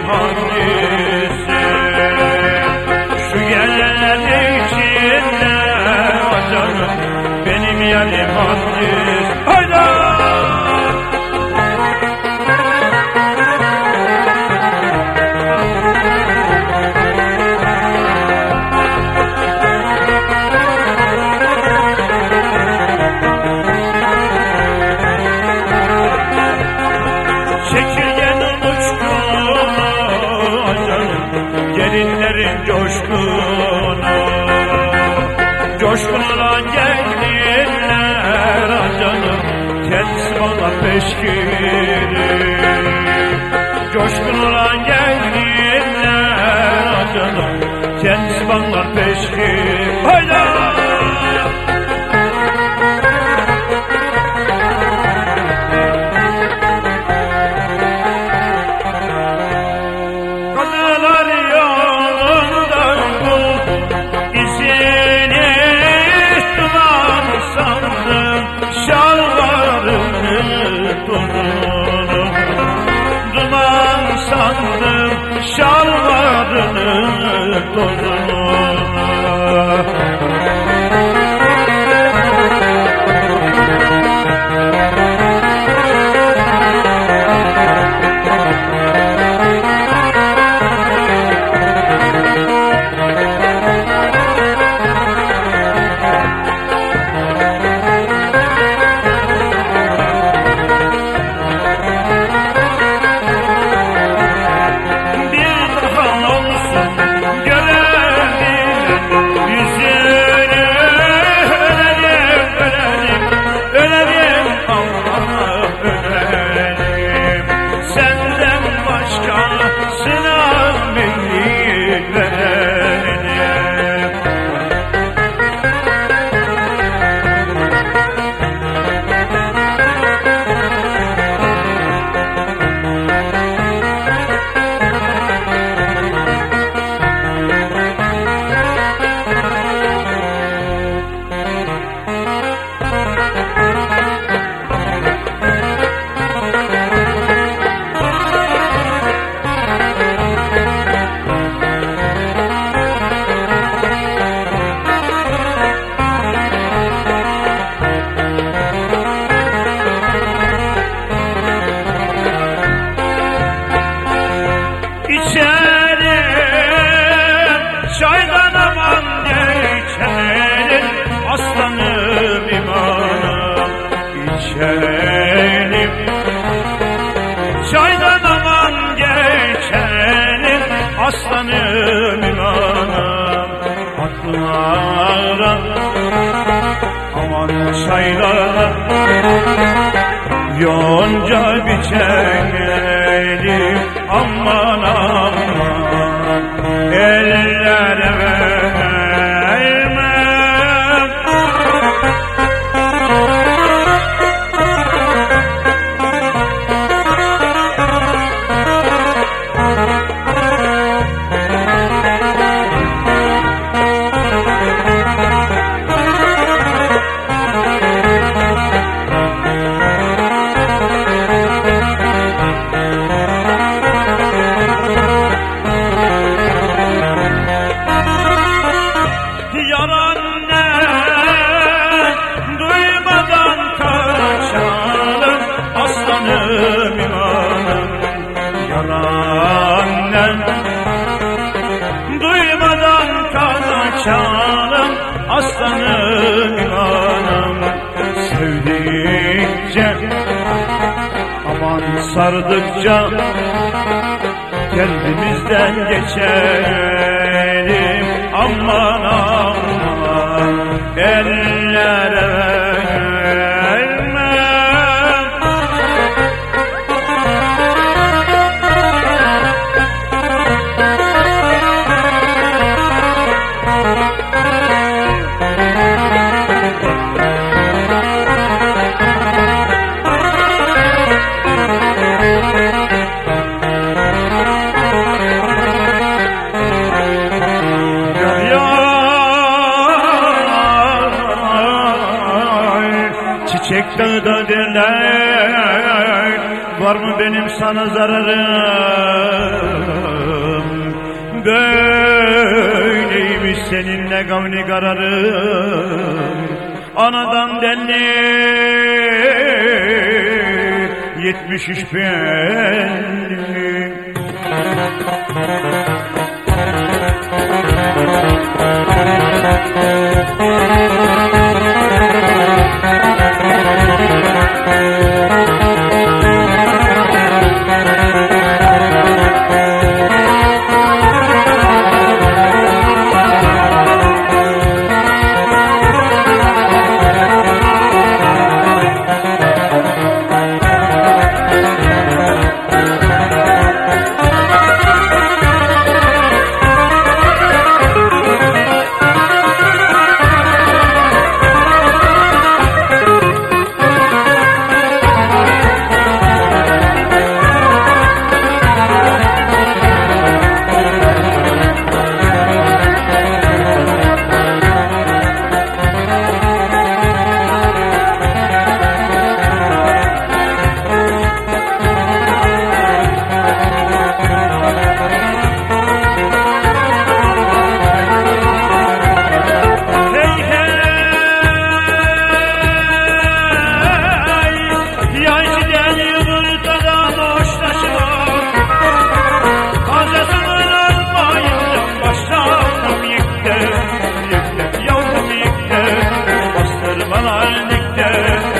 heart Gelinlerin coşkunu Coşkun olan gelinler canım Kendisi bana peşkiri Coşkun olan gelinler canım Kendisi bana peşkiri Hayda! Kadınlar yolundan Lord, Lord, Lord. Çaylara Yonca biçelim aslanım imanım Sevdikçe aman sardıkça kendimizden geçelim. Aman aman Çiçek dağda derler Var mı benim sana zararım? Böyleymiş seninle gavni kararım. Anadan denli Yetmiş üç ben Yeah.